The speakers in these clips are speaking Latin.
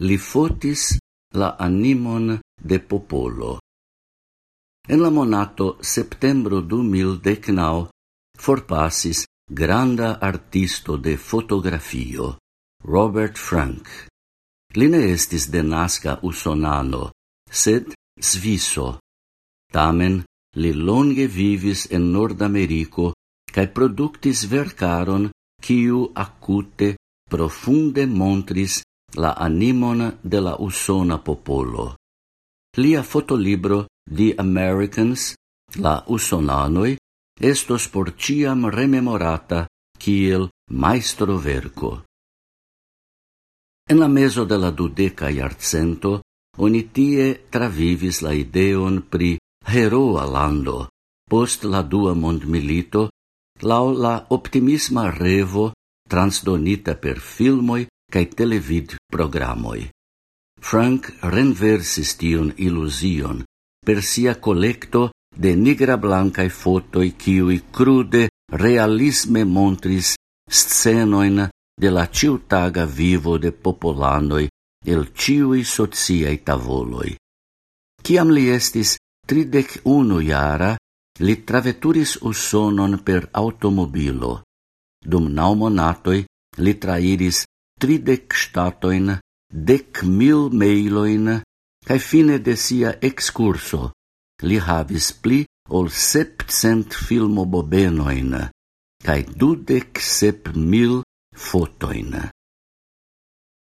li fotis la animon de popolo. En la monato septembro du mil decnau forpasis granda artisto de fotografio, Robert Frank. Li ne estis denasca usonano, sed sviso. Tamen li longe vivis en Nordamerico cae productis vercaron quiu acute profunde montris la animon de la usona popolo. Lia fotolibro The Americans, la usonanoi, estos por ciam rememorata kiel maestro verco. En la meso de la dudeca iarcento, oni tie travivis la ideon pri heroa lando, post la dua mondmilito, lau la optimisma revo transdonita per filmoi cae televid programoi. Frank renversis tion illusion per sia collecto de nigra blancae fotoi ciui crude realisme montris scenoin de la ciutaga vivo de popolanoi el ciui sociai tavoloi. Ciam li estis tridec unu jara, li traveturis usonon per automobilo. Dum nau monatoi li trairis tridec statoin, dec mil meiloin, cae fine de sia excurso li havis pli ol septcent filmobobenoin, cae dudec sep mil fotoin.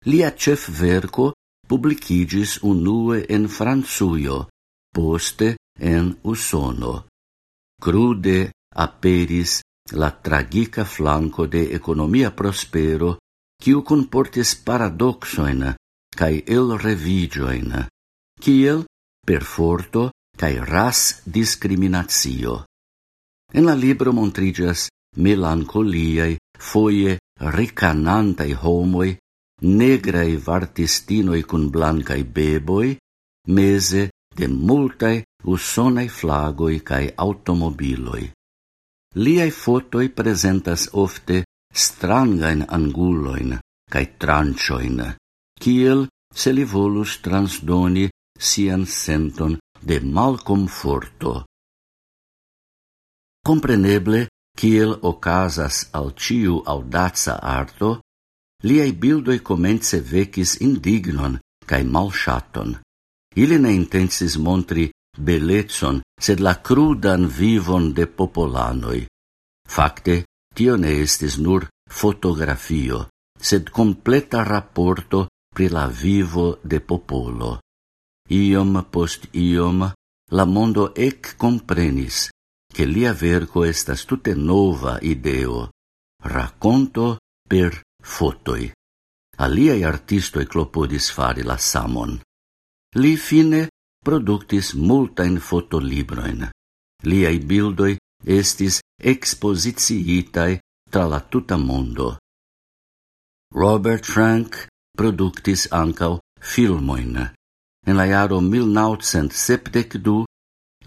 Lia cef verco publicigis unue en Franzuio, poste en Usono. Crude aperis la tragica flanco de economia prospero kiu comportis paradoxoin cae el revigioin, kiel per forto cae ras discriminatio. En la libro montrigas melancoliae, foie ricanantai homoi, negrai vartistinoi cun blancai beboi, mese de multae usonai flagoi cae automobiloi. Liai fotoi presentas ofte strangain anguloin cae trancioin, kiel se li volus transdoni sian senton de malcomforto. Compreneble, kiel ocasas al ciu audaza arto, liai bildoi comence vecis indignon cae malshaton. Ili ne intensis montri belezon, sed la crudan vivon de popolanoi. Fakte, Tio ne estis nur fotografio, sed completa rapporto pri la vivo de popolo. Iom post iom, la mondo ec comprenis che lia verco estas tute nova ideo, racconto per fotoi. Aliai artistoi clopodis fari la samon. Li fine productis multain fotolibroin. Liai bildoi estis expositiitai tra la tuta mondo. Robert Frank productis ancau filmoin. En la jaro 1972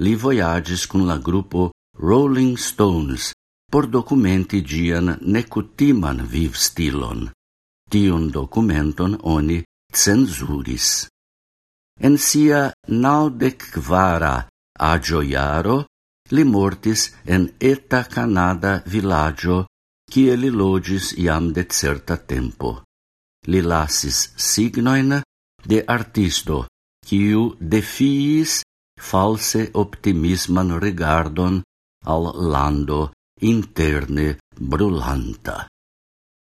li voyagis cun la gruppo Rolling Stones por documenti gian necutiman viv stilon. Tion documenton oni censuris. En sia naudec quara agioiaro Li mortis en eta Canada villaggio, kie li logis iam de certa tempo. Li lasis signoin de artisto, quiu defiis false optimisman regardon al lando interne brulanta.